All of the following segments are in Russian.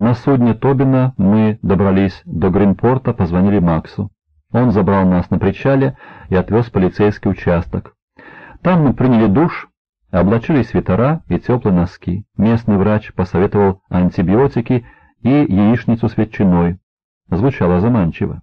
На судне Тобина мы добрались до Гринпорта, позвонили Максу. Он забрал нас на причале и отвез в полицейский участок. Там мы приняли душ, облачили свитера и теплые носки. Местный врач посоветовал антибиотики и яичницу с ветчиной. Звучало заманчиво.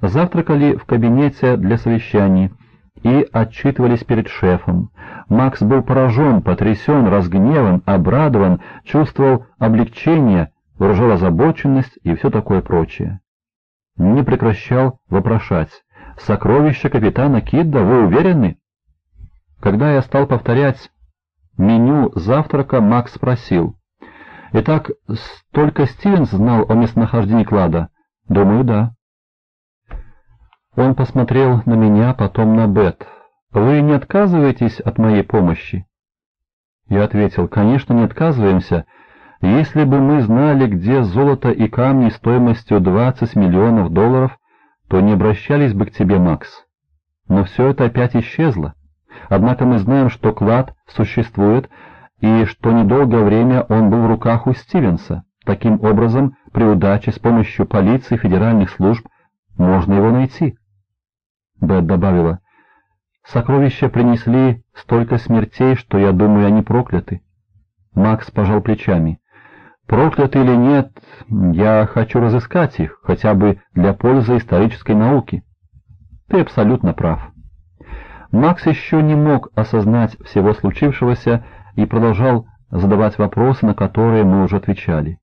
Завтракали в кабинете для совещаний и отчитывались перед шефом. Макс был поражен, потрясен, разгневан, обрадован, чувствовал облегчение, выражал озабоченность и все такое прочее. Не прекращал вопрошать. «Сокровища капитана Кидда, вы уверены?» Когда я стал повторять меню завтрака, Макс спросил. «Итак, только Стивенс знал о местонахождении клада?» «Думаю, да». Он посмотрел на меня, потом на Бет. «Вы не отказываетесь от моей помощи?» Я ответил, «Конечно, не отказываемся. Если бы мы знали, где золото и камни стоимостью 20 миллионов долларов, то не обращались бы к тебе, Макс. Но все это опять исчезло. Однако мы знаем, что клад существует, и что недолгое время он был в руках у Стивенса. Таким образом, при удаче с помощью полиции и федеральных служб можно его найти. Бет добавила, «Сокровища принесли столько смертей, что, я думаю, они прокляты». Макс пожал плечами. «Прокляты или нет, я хочу разыскать их, хотя бы для пользы исторической науки». «Ты абсолютно прав». Макс еще не мог осознать всего случившегося и продолжал задавать вопросы, на которые мы уже отвечали.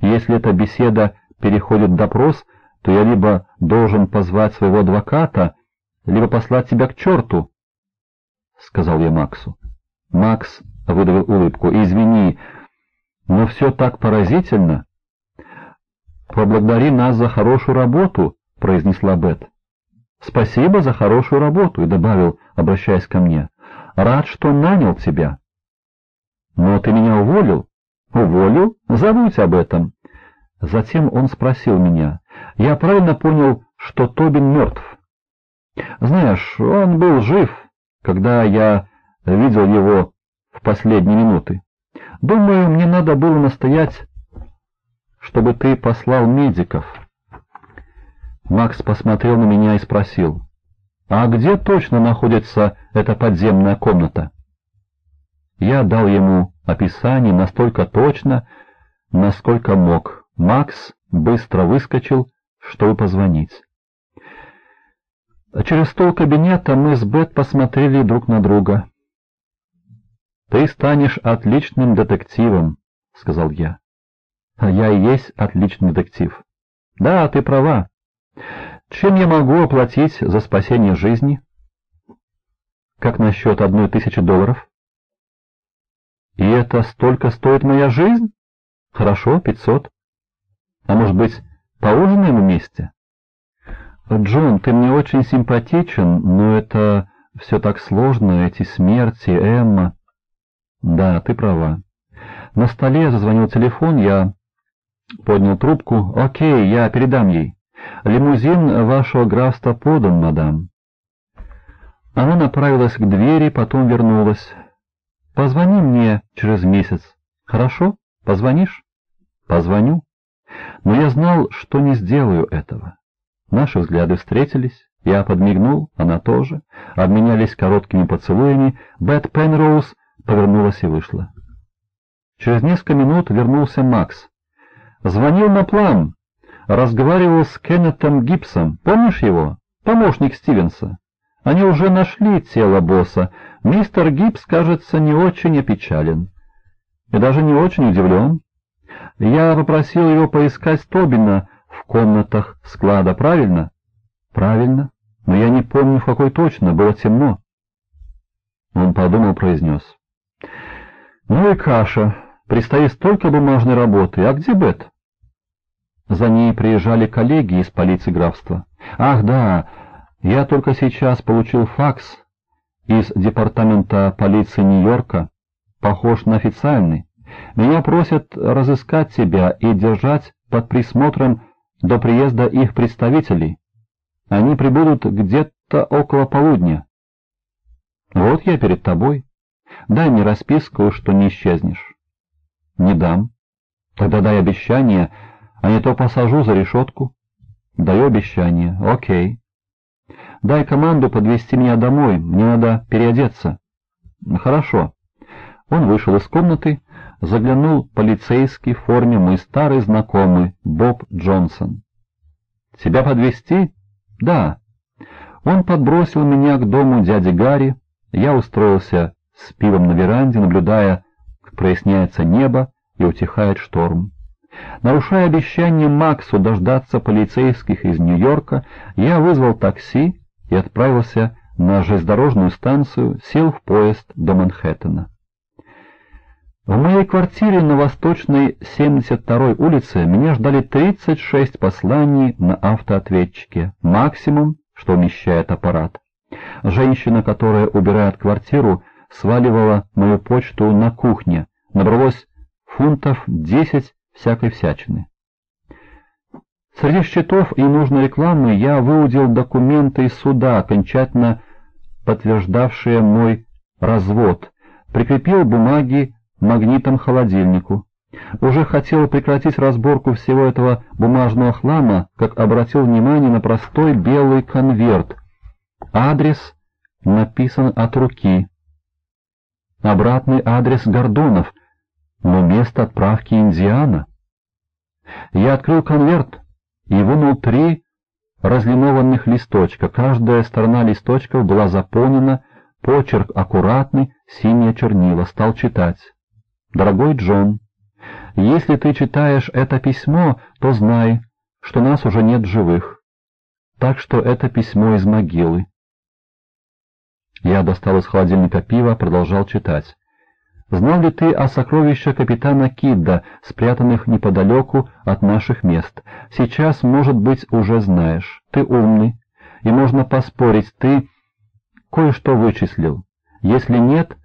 Если эта беседа переходит в допрос, то я либо должен позвать своего адвоката, либо послать тебя к черту, — сказал я Максу. Макс выдавил улыбку. «Извини, но все так поразительно». «Поблагодари нас за хорошую работу», — произнесла Бет. «Спасибо за хорошую работу», — и добавил, обращаясь ко мне. «Рад, что нанял тебя». «Но ты меня уволил?» «Уволил? Забудь об этом». Затем он спросил меня. «Я правильно понял, что Тобин мертв?» «Знаешь, он был жив, когда я видел его в последние минуты. Думаю, мне надо было настоять, чтобы ты послал медиков». Макс посмотрел на меня и спросил. «А где точно находится эта подземная комната?» Я дал ему описание настолько точно, насколько мог. Макс быстро выскочил, чтобы позвонить. Через стол кабинета мы с Бет посмотрели друг на друга. «Ты станешь отличным детективом», — сказал я. «А я и есть отличный детектив». «Да, ты права. Чем я могу оплатить за спасение жизни?» «Как насчет одной тысячи долларов?» И это столько стоит моя жизнь? Хорошо, пятьсот. А может быть, поужинаем вместе? Джон, ты мне очень симпатичен, но это все так сложно, эти смерти, Эмма. Да, ты права. На столе зазвонил телефон, я поднял трубку. Окей, я передам ей. Лимузин вашего графства подан, мадам. Она направилась к двери, потом вернулась. Позвони мне через месяц. Хорошо? Позвонишь? Позвоню. Но я знал, что не сделаю этого. Наши взгляды встретились. Я подмигнул, она тоже. Обменялись короткими поцелуями. Бет Пенроуз повернулась и вышла. Через несколько минут вернулся Макс. Звонил на план. Разговаривал с Кеннетом Гибсом. Помнишь его? Помощник Стивенса. Они уже нашли тело босса. Мистер Гибс, кажется, не очень опечален. И даже не очень удивлен. Я попросил его поискать Тобина в комнатах склада, правильно? Правильно. Но я не помню, в какой точно, было темно. Он подумал, произнес. Ну и каша. Предстоит столько бумажной работы. А где Бет? За ней приезжали коллеги из полиции графства. Ах, да, я только сейчас получил факс из департамента полиции Нью-Йорка, похож на официальный. Меня просят разыскать тебя и держать под присмотром до приезда их представителей. Они прибудут где-то около полудня. Вот я перед тобой. Дай мне расписку, что не исчезнешь. Не дам. Тогда дай обещание, а не то посажу за решетку. Даю обещание. Окей. Дай команду подвести меня домой, мне надо переодеться. Хорошо. Он вышел из комнаты, заглянул полицейский в форме мой старый знакомый Боб Джонсон. «Тебя подвести? «Да». Он подбросил меня к дому дяди Гарри, я устроился с пивом на веранде, наблюдая, как проясняется небо и утихает шторм. Нарушая обещание Максу дождаться полицейских из Нью-Йорка, я вызвал такси и отправился на железнодорожную станцию, сел в поезд до Манхэттена. В моей квартире на Восточной 72-й улице меня ждали 36 посланий на автоответчике, максимум, что умещает аппарат. Женщина, которая убирает квартиру, сваливала мою почту на кухне, набралось фунтов 10 всякой всячины. Среди счетов и нужной рекламы я выудил документы из суда, окончательно подтверждавшие мой развод, прикрепил бумаги магнитом холодильнику. Уже хотел прекратить разборку всего этого бумажного хлама, как обратил внимание на простой белый конверт. Адрес написан от руки. Обратный адрес Гордонов, но место отправки Индиана. Я открыл конверт и вынул три разлинованных листочка. Каждая сторона листочков была заполнена, почерк аккуратный, синее чернила. Стал читать. «Дорогой Джон, если ты читаешь это письмо, то знай, что нас уже нет живых. Так что это письмо из могилы». Я достал из холодильника пиво, продолжал читать. Знал ли ты о сокровищах капитана Кидда, спрятанных неподалеку от наших мест? Сейчас, может быть, уже знаешь. Ты умный, и можно поспорить, ты кое-что вычислил. Если нет,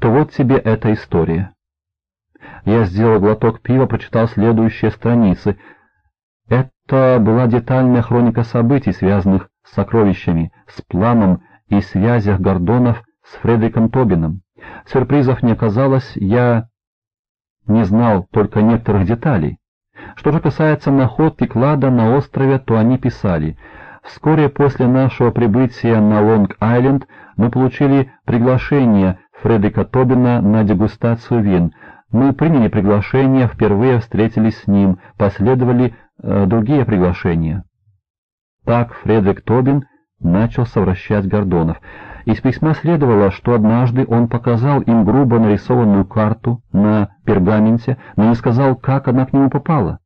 то вот тебе эта история. Я сделал глоток пива, прочитал следующие страницы. Это была детальная хроника событий, связанных с сокровищами, с планом и связях Гордонов с Фредериком Тобином. Сюрпризов не оказалось, я не знал только некоторых деталей. Что же касается находки клада на острове, то они писали «Вскоре после нашего прибытия на Лонг-Айленд мы получили приглашение Фредерика Тобина на дегустацию вин. Мы приняли приглашение, впервые встретились с ним, последовали э, другие приглашения». Так Фредерик Тобин начал совращать Гордонов. Из письма следовало, что однажды он показал им грубо нарисованную карту на пергаменте, но не сказал, как она к нему попала.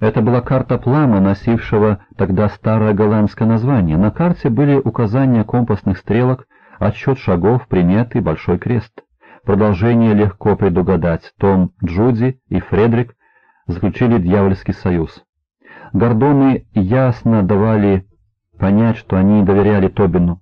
Это была карта Плама, носившего тогда старое голландское название. На карте были указания компасных стрелок, отсчет шагов, приметы, большой крест. Продолжение легко предугадать. Том, Джуди и Фредерик заключили дьявольский союз. Гордоны ясно давали понять, что они доверяли Тобину,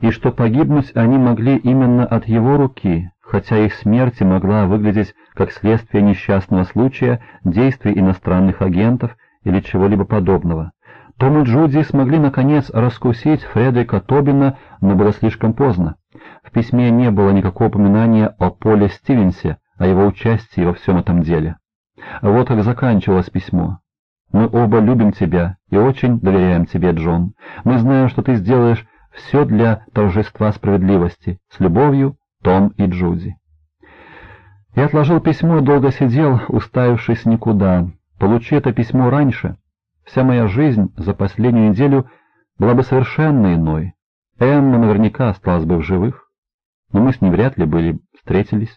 и что погибнуть они могли именно от его руки, хотя их смерть могла выглядеть как следствие несчастного случая, действий иностранных агентов или чего-либо подобного. Том и Джуди смогли наконец раскусить Фредерика Тобина, но было слишком поздно. В письме не было никакого упоминания о Поле Стивенсе, о его участии во всем этом деле. Вот как заканчивалось письмо. Мы оба любим тебя и очень доверяем тебе, Джон. Мы знаем, что ты сделаешь все для торжества справедливости. С любовью, Том и Джуди. Я отложил письмо и долго сидел, уставившись никуда. Получи это письмо раньше. Вся моя жизнь за последнюю неделю была бы совершенно иной. Эмма наверняка осталась бы в живых, но мы с ней вряд ли были встретились.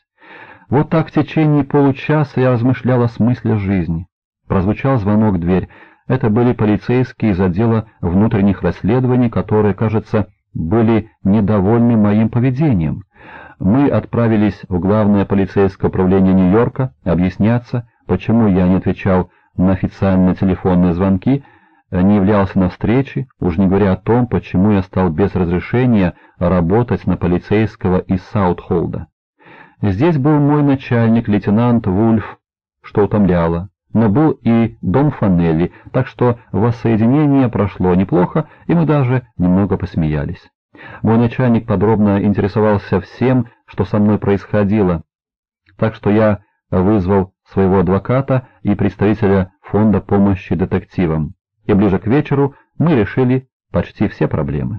Вот так в течение получаса я размышлял о смысле жизни. Прозвучал звонок в дверь. Это были полицейские из отдела внутренних расследований, которые, кажется, были недовольны моим поведением. Мы отправились в главное полицейское управление Нью-Йорка объясняться, почему я не отвечал на официальные телефонные звонки, не являлся на встречи, уж не говоря о том, почему я стал без разрешения работать на полицейского из Саутхолда. Здесь был мой начальник, лейтенант Вульф, что утомляло но был и дом Фанелли, так что воссоединение прошло неплохо, и мы даже немного посмеялись. Мой начальник подробно интересовался всем, что со мной происходило, так что я вызвал своего адвоката и представителя фонда помощи детективам, и ближе к вечеру мы решили почти все проблемы.